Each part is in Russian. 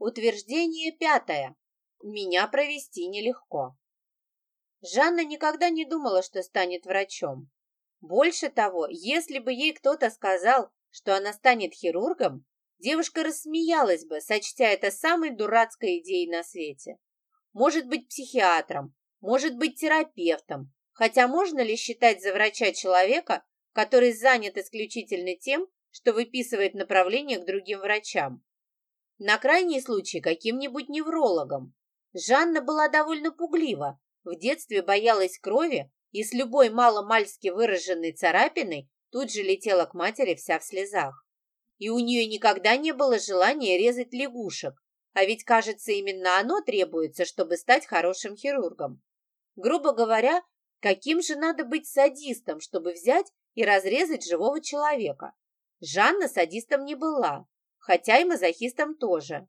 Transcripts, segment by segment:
Утверждение пятое. Меня провести нелегко. Жанна никогда не думала, что станет врачом. Больше того, если бы ей кто-то сказал, что она станет хирургом, девушка рассмеялась бы, сочтя это самой дурацкой идеей на свете. Может быть психиатром, может быть терапевтом, хотя можно ли считать за врача человека, который занят исключительно тем, что выписывает направление к другим врачам? На крайний случай каким-нибудь неврологом. Жанна была довольно пуглива, в детстве боялась крови и с любой маломальски выраженной царапиной тут же летела к матери вся в слезах. И у нее никогда не было желания резать лягушек, а ведь, кажется, именно оно требуется, чтобы стать хорошим хирургом. Грубо говоря, каким же надо быть садистом, чтобы взять и разрезать живого человека? Жанна садистом не была, хотя и мазохистом тоже.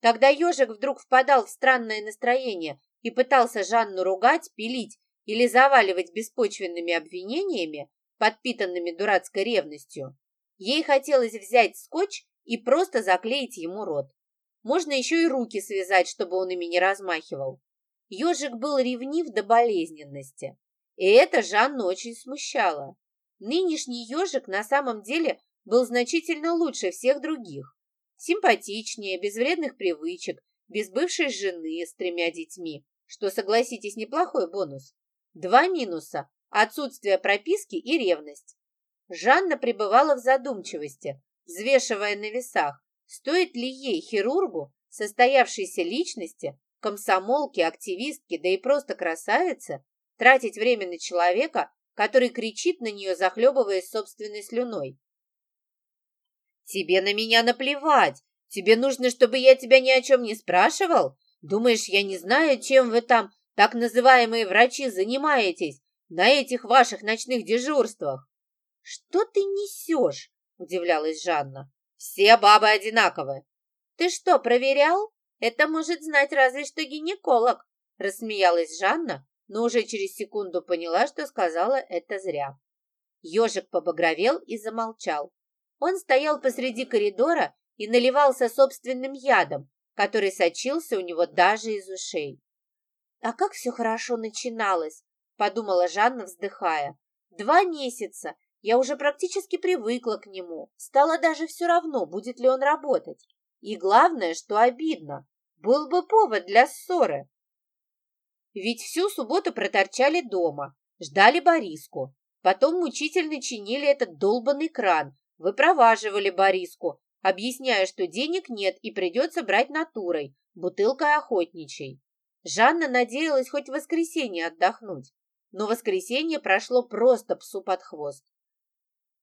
Когда ежик вдруг впадал в странное настроение и пытался Жанну ругать, пилить или заваливать беспочвенными обвинениями, подпитанными дурацкой ревностью, ей хотелось взять скотч и просто заклеить ему рот. Можно еще и руки связать, чтобы он ими не размахивал. Ежик был ревнив до болезненности, и это Жанну очень смущало. Нынешний ежик на самом деле был значительно лучше всех других. Симпатичнее, без вредных привычек, без бывшей жены с тремя детьми, что, согласитесь, неплохой бонус. Два минуса – отсутствие прописки и ревность. Жанна пребывала в задумчивости, взвешивая на весах, стоит ли ей, хирургу, состоявшейся личности, комсомолке, активистке, да и просто красавице, тратить время на человека, который кричит на нее, захлебываясь собственной слюной. «Тебе на меня наплевать! Тебе нужно, чтобы я тебя ни о чем не спрашивал? Думаешь, я не знаю, чем вы там, так называемые врачи, занимаетесь на этих ваших ночных дежурствах?» «Что ты несешь?» – удивлялась Жанна. «Все бабы одинаковые». «Ты что, проверял? Это может знать разве что гинеколог», – рассмеялась Жанна, но уже через секунду поняла, что сказала это зря. Ежик побагровел и замолчал. Он стоял посреди коридора и наливался собственным ядом, который сочился у него даже из ушей. «А как все хорошо начиналось!» – подумала Жанна, вздыхая. «Два месяца! Я уже практически привыкла к нему. Стало даже все равно, будет ли он работать. И главное, что обидно, был бы повод для ссоры. Ведь всю субботу проторчали дома, ждали Бориску. Потом мучительно чинили этот долбанный кран, выпроваживали Бориску, объясняя, что денег нет и придется брать натурой, бутылкой охотничьей. Жанна надеялась хоть в воскресенье отдохнуть, но воскресенье прошло просто псу под хвост.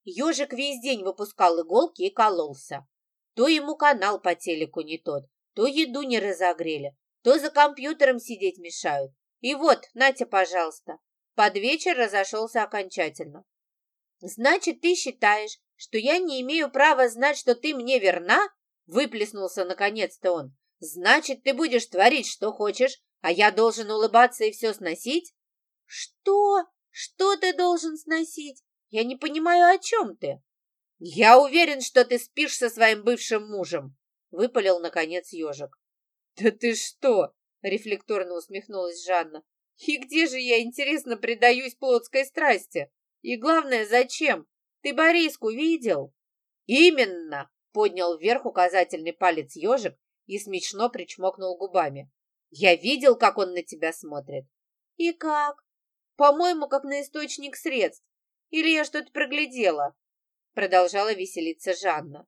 Ежик весь день выпускал иголки и кололся. То ему канал по телеку не тот, то еду не разогрели, то за компьютером сидеть мешают. И вот, Натя, пожалуйста. Под вечер разошелся окончательно. Значит, ты считаешь, что я не имею права знать, что ты мне верна? Выплеснулся наконец-то он. Значит, ты будешь творить, что хочешь, а я должен улыбаться и все сносить? Что? Что ты должен сносить? Я не понимаю, о чем ты. Я уверен, что ты спишь со своим бывшим мужем, выпалил наконец ежик. Да ты что? Рефлекторно усмехнулась Жанна. И где же я, интересно, предаюсь плотской страсти? И главное, зачем? Ты Бориску видел? Именно! Поднял вверх указательный палец ежик и смешно причмокнул губами. Я видел, как он на тебя смотрит. И как? По-моему, как на источник средств. Или я что-то проглядела? Продолжала веселиться Жанна.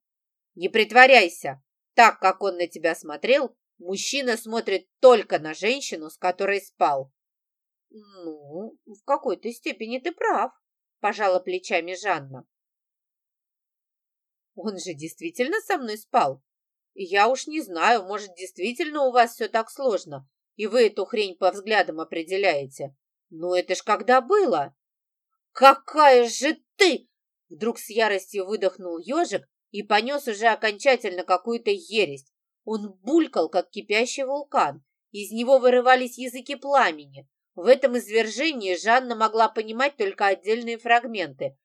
Не притворяйся. Так, как он на тебя смотрел, Мужчина смотрит только на женщину, с которой спал. Ну, в какой-то степени ты прав, пожала плечами Жанна. Он же действительно со мной спал. Я уж не знаю, может, действительно у вас все так сложно, и вы эту хрень по взглядам определяете. Но это ж когда было? Какая же ты! Вдруг с яростью выдохнул ежик и понес уже окончательно какую-то ересь. Он булькал, как кипящий вулкан. Из него вырывались языки пламени. В этом извержении Жанна могла понимать только отдельные фрагменты.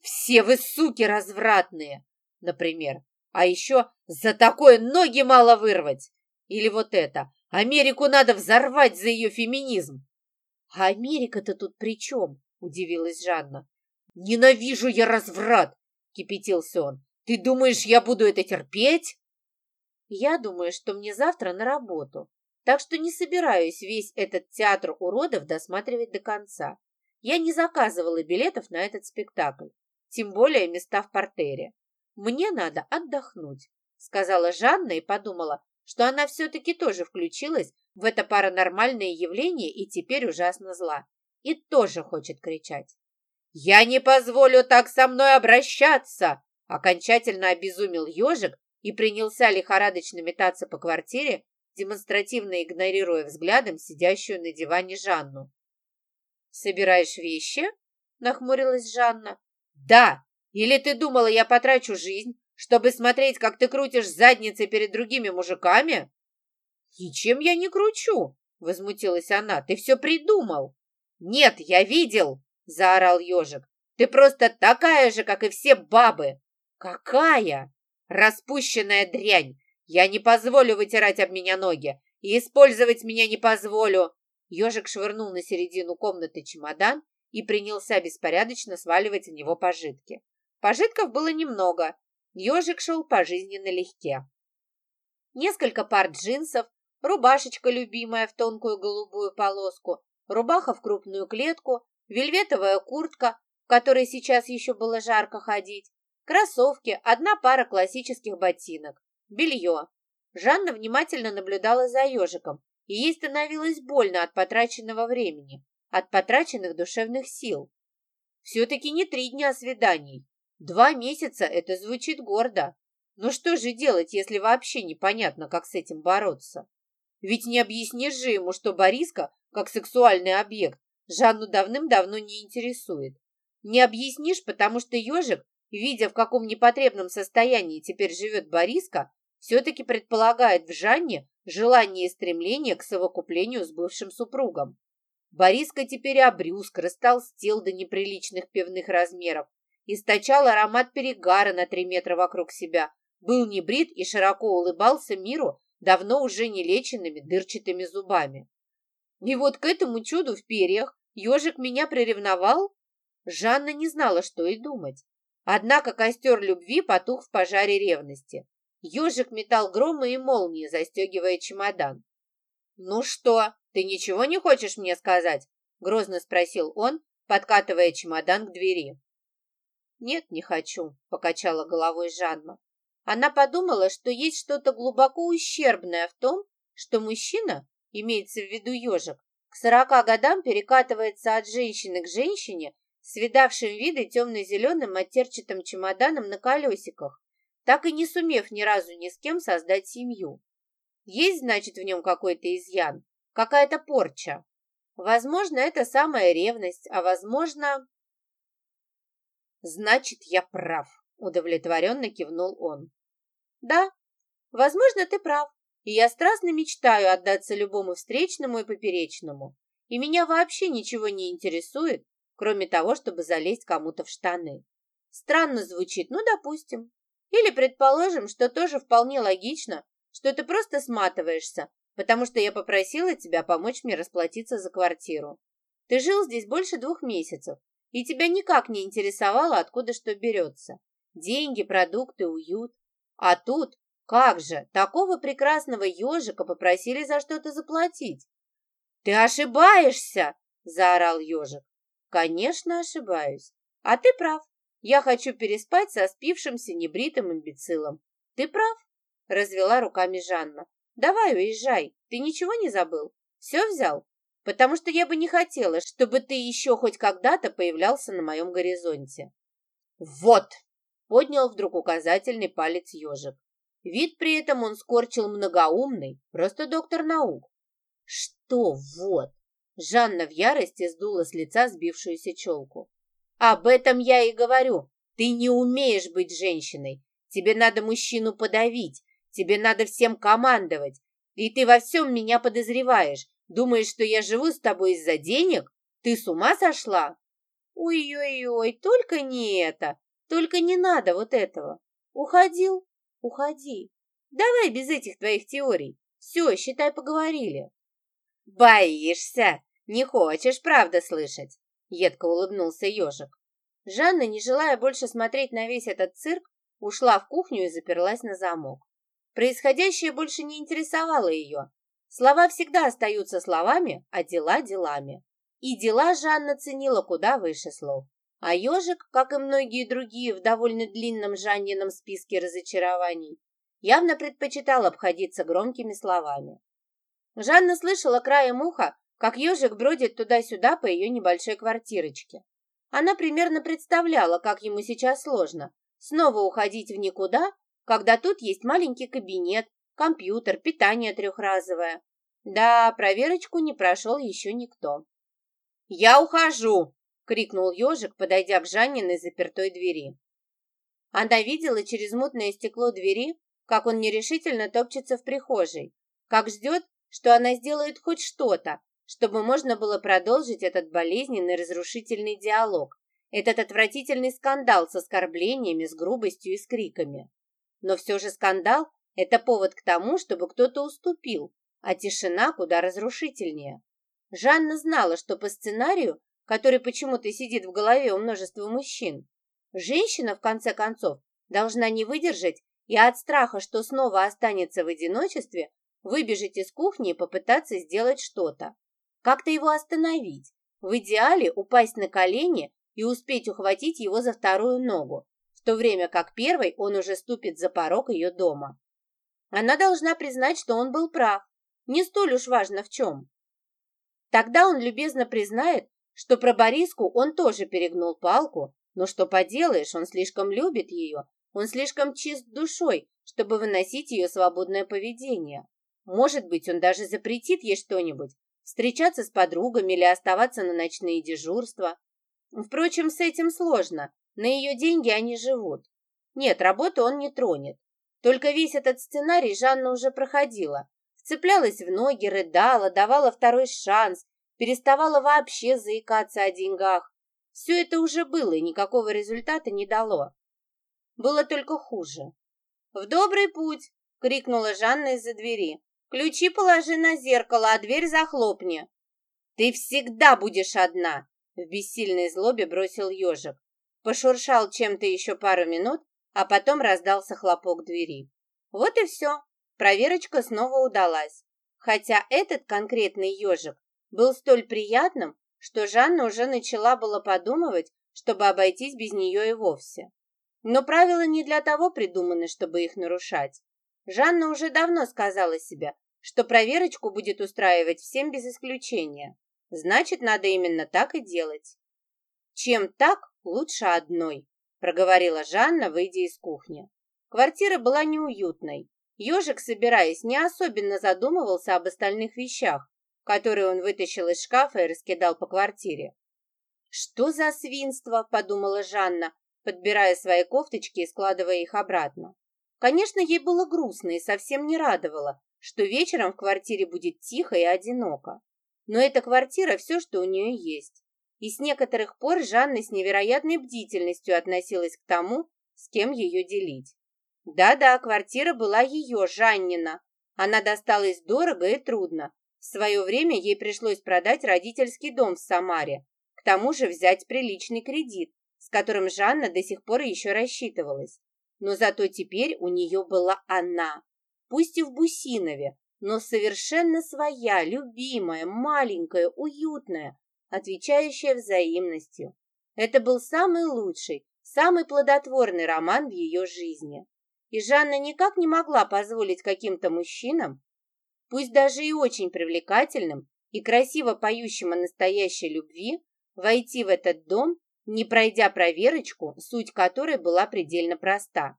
«Все вы суки развратные!» Например, А еще за такое ноги мало вырвать. Или вот это. Америку надо взорвать за ее феминизм. А Америка-то тут при чем? Удивилась Жанна. Ненавижу я разврат, кипятился он. Ты думаешь, я буду это терпеть? Я думаю, что мне завтра на работу, так что не собираюсь весь этот театр уродов досматривать до конца. Я не заказывала билетов на этот спектакль, тем более места в портере. Мне надо отдохнуть, сказала Жанна и подумала, что она все-таки тоже включилась в это паранормальное явление и теперь ужасно зла. И тоже хочет кричать. «Я не позволю так со мной обращаться!» Окончательно обезумел ежик и принялся лихорадочно метаться по квартире, демонстративно игнорируя взглядом сидящую на диване Жанну. «Собираешь вещи?» — нахмурилась Жанна. «Да! Или ты думала, я потрачу жизнь, чтобы смотреть, как ты крутишь задницей перед другими мужиками?» «Ничем я не кручу!» — возмутилась она. «Ты все придумал!» «Нет, я видел!» — заорал ежик. «Ты просто такая же, как и все бабы!» «Какая?» «Распущенная дрянь! Я не позволю вытирать об меня ноги! И использовать меня не позволю!» Ежик швырнул на середину комнаты чемодан и принялся беспорядочно сваливать в него пожитки. Пожитков было немного. Ежик шел по жизни налегке. Несколько пар джинсов, рубашечка любимая в тонкую голубую полоску, рубаха в крупную клетку, вельветовая куртка, в которой сейчас еще было жарко ходить, Кроссовки, одна пара классических ботинок, белье. Жанна внимательно наблюдала за ежиком, и ей становилось больно от потраченного времени, от потраченных душевных сил. Все-таки не три дня свиданий. Два месяца – это звучит гордо. Но что же делать, если вообще непонятно, как с этим бороться? Ведь не объяснишь же ему, что Бориска, как сексуальный объект, Жанну давным-давно не интересует. Не объяснишь, потому что ежик видя, в каком непотребном состоянии теперь живет Бориска, все-таки предполагает в Жанне желание и стремление к совокуплению с бывшим супругом. Бориска теперь обрюзг, растолстел до неприличных пивных размеров, источал аромат перегара на три метра вокруг себя, был небрит и широко улыбался миру давно уже не леченными дырчатыми зубами. И вот к этому чуду в перьях ежик меня приревновал. Жанна не знала, что и думать. Однако костер любви потух в пожаре ревности. Ежик метал громы и молнии, застегивая чемодан. «Ну что, ты ничего не хочешь мне сказать?» — грозно спросил он, подкатывая чемодан к двери. «Нет, не хочу», — покачала головой Жанна. Она подумала, что есть что-то глубоко ущербное в том, что мужчина, имеется в виду ежик, к сорока годам перекатывается от женщины к женщине с видавшим виды темно-зеленым матерчатым чемоданом на колесиках, так и не сумев ни разу ни с кем создать семью. Есть, значит, в нем какой-то изъян, какая-то порча. Возможно, это самая ревность, а возможно... Значит, я прав, удовлетворенно кивнул он. Да, возможно, ты прав, и я страстно мечтаю отдаться любому встречному и поперечному, и меня вообще ничего не интересует, кроме того, чтобы залезть кому-то в штаны. Странно звучит, ну, допустим. Или предположим, что тоже вполне логично, что ты просто сматываешься, потому что я попросила тебя помочь мне расплатиться за квартиру. Ты жил здесь больше двух месяцев, и тебя никак не интересовало, откуда что берется. Деньги, продукты, уют. А тут, как же, такого прекрасного ежика попросили за что-то заплатить. «Ты ошибаешься!» – заорал ежик. Конечно, ошибаюсь. А ты прав. Я хочу переспать со спившимся небритым имбецилом. Ты прав, развела руками Жанна. Давай уезжай. Ты ничего не забыл? Все взял? Потому что я бы не хотела, чтобы ты еще хоть когда-то появлялся на моем горизонте. Вот! Поднял вдруг указательный палец ежик. Вид при этом он скорчил многоумный, просто доктор наук. Что вот? Жанна в ярости сдула с лица сбившуюся челку. «Об этом я и говорю. Ты не умеешь быть женщиной. Тебе надо мужчину подавить. Тебе надо всем командовать. И ты во всем меня подозреваешь. Думаешь, что я живу с тобой из-за денег? Ты с ума сошла?» «Ой-ой-ой, только не это. Только не надо вот этого. Уходил? Уходи. Давай без этих твоих теорий. Все, считай, поговорили. Боишься? Не хочешь правда слышать? Едко улыбнулся ежик. Жанна, не желая больше смотреть на весь этот цирк, ушла в кухню и заперлась на замок. Происходящее больше не интересовало ее. Слова всегда остаются словами, а дела – делами. И дела Жанна ценила куда выше слов. А ежик, как и многие другие в довольно длинном Жаннином списке разочарований, явно предпочитал обходиться громкими словами. Жанна слышала краем уха, как ежик бродит туда-сюда по ее небольшой квартирочке. Она примерно представляла, как ему сейчас сложно снова уходить в никуда, когда тут есть маленький кабинет, компьютер, питание трехразовое. Да, проверочку не прошел еще никто. «Я ухожу!» — крикнул ежик, подойдя к Жанниной запертой двери. Она видела через мутное стекло двери, как он нерешительно топчется в прихожей, как ждет, что она сделает хоть что-то, чтобы можно было продолжить этот болезненный разрушительный диалог, этот отвратительный скандал с оскорблениями, с грубостью и с криками. Но все же скандал – это повод к тому, чтобы кто-то уступил, а тишина куда разрушительнее. Жанна знала, что по сценарию, который почему-то сидит в голове у множества мужчин, женщина, в конце концов, должна не выдержать и от страха, что снова останется в одиночестве, выбежать из кухни и попытаться сделать что-то. Как-то его остановить. В идеале упасть на колени и успеть ухватить его за вторую ногу, в то время как первой он уже ступит за порог ее дома. Она должна признать, что он был прав. Не столь уж важно в чем. Тогда он любезно признает, что про Бориску он тоже перегнул палку, но что поделаешь, он слишком любит ее, он слишком чист душой, чтобы выносить ее свободное поведение. Может быть, он даже запретит ей что-нибудь, встречаться с подругами или оставаться на ночные дежурства. Впрочем, с этим сложно. На ее деньги они живут. Нет, работу он не тронет. Только весь этот сценарий Жанна уже проходила. Вцеплялась в ноги, рыдала, давала второй шанс, переставала вообще заикаться о деньгах. Все это уже было и никакого результата не дало. Было только хуже. «В добрый путь!» — крикнула Жанна из-за двери. Ключи положи на зеркало, а дверь захлопни. Ты всегда будешь одна, в бессильной злобе бросил ежик. Пошуршал чем-то еще пару минут, а потом раздался хлопок двери. Вот и все. Проверочка снова удалась. Хотя этот конкретный ежик был столь приятным, что Жанна уже начала было подумывать, чтобы обойтись без нее и вовсе. Но правила не для того придуманы, чтобы их нарушать. Жанна уже давно сказала себе, что проверочку будет устраивать всем без исключения. Значит, надо именно так и делать. Чем так, лучше одной, проговорила Жанна, выйдя из кухни. Квартира была неуютной. Ежик, собираясь, не особенно задумывался об остальных вещах, которые он вытащил из шкафа и раскидал по квартире. «Что за свинство?» – подумала Жанна, подбирая свои кофточки и складывая их обратно. Конечно, ей было грустно и совсем не радовало, что вечером в квартире будет тихо и одиноко. Но эта квартира все, что у нее есть. И с некоторых пор Жанна с невероятной бдительностью относилась к тому, с кем ее делить. Да-да, квартира была ее, Жаннина. Она досталась дорого и трудно. В свое время ей пришлось продать родительский дом в Самаре, к тому же взять приличный кредит, с которым Жанна до сих пор еще рассчитывалась но зато теперь у нее была она, пусть и в Бусинове, но совершенно своя, любимая, маленькая, уютная, отвечающая взаимностью. Это был самый лучший, самый плодотворный роман в ее жизни. И Жанна никак не могла позволить каким-то мужчинам, пусть даже и очень привлекательным и красиво поющим о настоящей любви, войти в этот дом не пройдя проверочку, суть которой была предельно проста.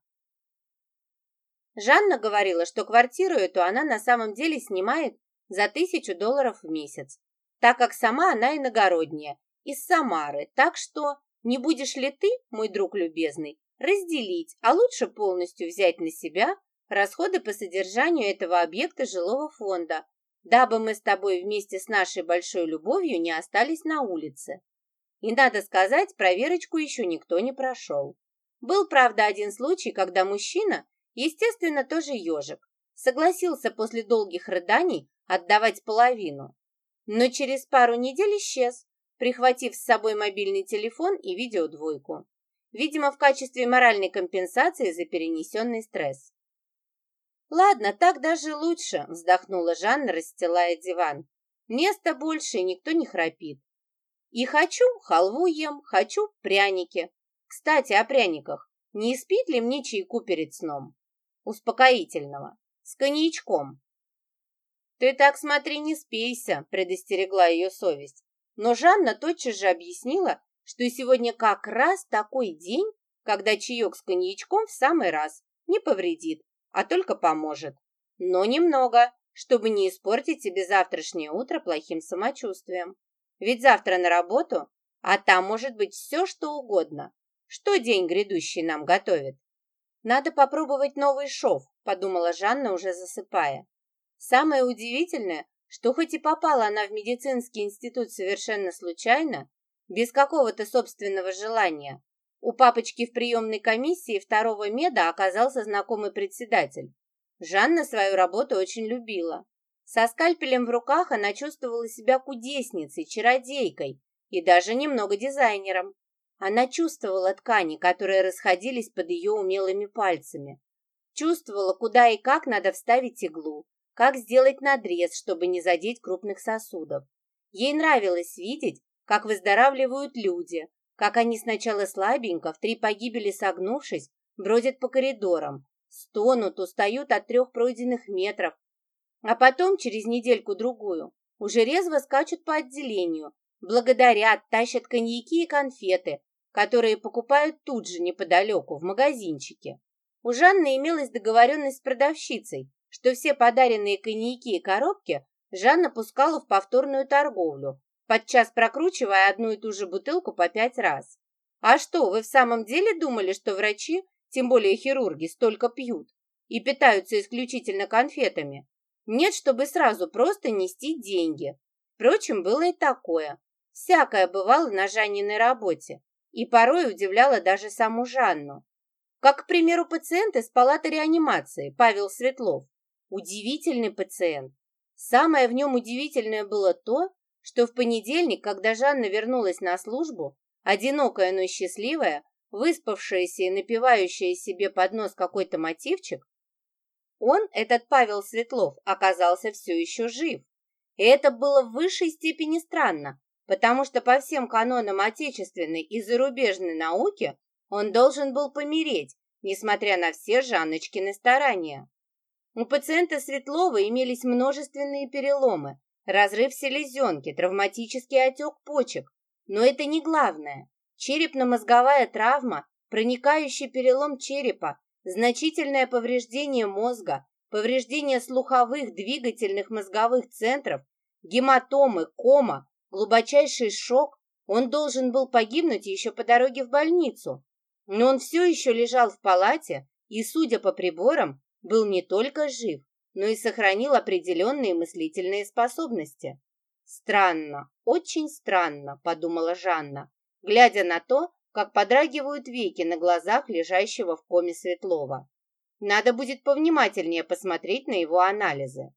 Жанна говорила, что квартиру эту она на самом деле снимает за тысячу долларов в месяц, так как сама она иногородняя, из Самары, так что не будешь ли ты, мой друг любезный, разделить, а лучше полностью взять на себя расходы по содержанию этого объекта жилого фонда, дабы мы с тобой вместе с нашей большой любовью не остались на улице. И, надо сказать, проверочку еще никто не прошел. Был, правда, один случай, когда мужчина, Естественно, тоже ежик. Согласился после долгих рыданий отдавать половину. Но через пару недель исчез, прихватив с собой мобильный телефон и видеодвойку. Видимо, в качестве моральной компенсации за перенесенный стресс. «Ладно, так даже лучше», — вздохнула Жанна, расстилая диван. «Места больше, никто не храпит. И хочу халву ем, хочу пряники. Кстати, о пряниках. Не спит ли мне чайку перед сном? Успокоительного. С коньячком. Ты так смотри, не спейся, предостерегла ее совесть. Но Жанна тотчас же объяснила, что сегодня как раз такой день, когда чаек с коньячком в самый раз не повредит, а только поможет. Но немного, чтобы не испортить себе завтрашнее утро плохим самочувствием. Ведь завтра на работу, а там может быть все, что угодно. Что день грядущий нам готовит? Надо попробовать новый шов, подумала Жанна, уже засыпая. Самое удивительное, что хоть и попала она в медицинский институт совершенно случайно, без какого-то собственного желания, у папочки в приемной комиссии второго меда оказался знакомый председатель. Жанна свою работу очень любила. Со скальпелем в руках она чувствовала себя кудесницей, чародейкой и даже немного дизайнером. Она чувствовала ткани, которые расходились под ее умелыми пальцами. Чувствовала, куда и как надо вставить иглу, как сделать надрез, чтобы не задеть крупных сосудов. Ей нравилось видеть, как выздоравливают люди, как они сначала слабенько, в три погибели согнувшись, бродят по коридорам, стонут, устают от трех пройденных метров, а потом, через недельку-другую, уже резво скачут по отделению, благодарят, тащат коньяки и конфеты, которые покупают тут же неподалеку, в магазинчике. У Жанны имелась договоренность с продавщицей, что все подаренные коньяки и коробки Жанна пускала в повторную торговлю, подчас прокручивая одну и ту же бутылку по пять раз. А что, вы в самом деле думали, что врачи, тем более хирурги, столько пьют и питаются исключительно конфетами? Нет, чтобы сразу просто нести деньги. Впрочем, было и такое. Всякое бывало на Жанниной работе и порой удивляло даже саму Жанну. Как, к примеру, пациент из палаты реанимации, Павел Светлов. Удивительный пациент. Самое в нем удивительное было то, что в понедельник, когда Жанна вернулась на службу, одинокая, но счастливая, выспавшаяся и напивающая себе под нос какой-то мотивчик, он, этот Павел Светлов, оказался все еще жив. И это было в высшей степени странно, потому что по всем канонам отечественной и зарубежной науки он должен был помереть, несмотря на все Жанночкины старания. У пациента Светлова имелись множественные переломы, разрыв селезенки, травматический отек почек. Но это не главное. Черепно-мозговая травма, проникающий перелом черепа, значительное повреждение мозга, повреждение слуховых двигательных мозговых центров, гематомы, кома, глубочайший шок, он должен был погибнуть еще по дороге в больницу. Но он все еще лежал в палате и, судя по приборам, был не только жив, но и сохранил определенные мыслительные способности. «Странно, очень странно», — подумала Жанна, глядя на то, как подрагивают веки на глазах лежащего в коме Светлова. Надо будет повнимательнее посмотреть на его анализы.